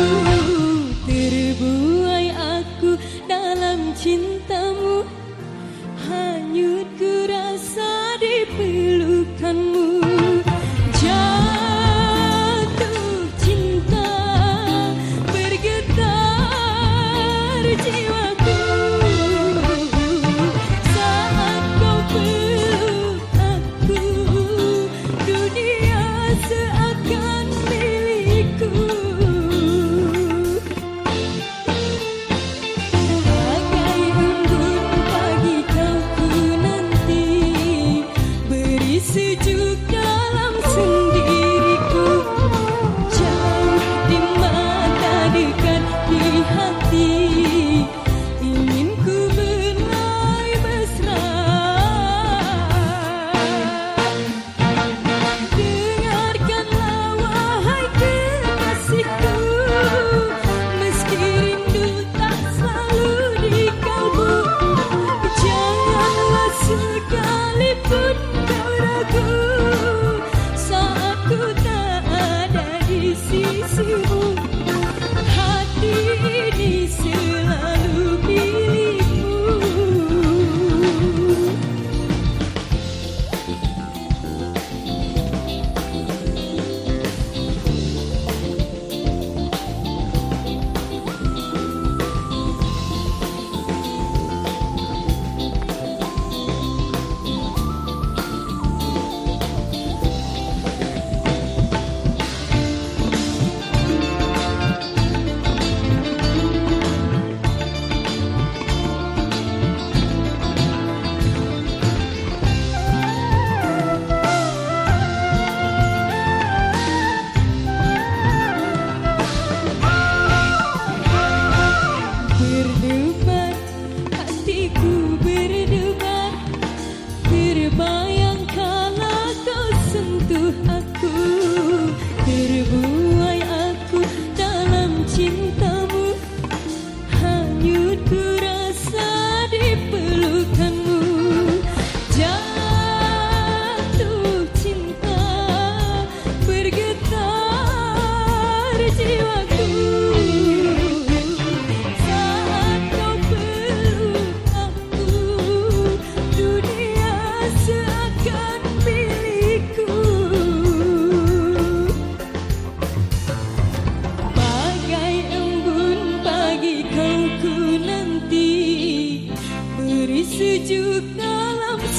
you.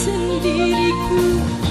Gelsin bir gün.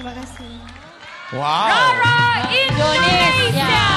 Terima kasih. Wow. Rara Indonesia.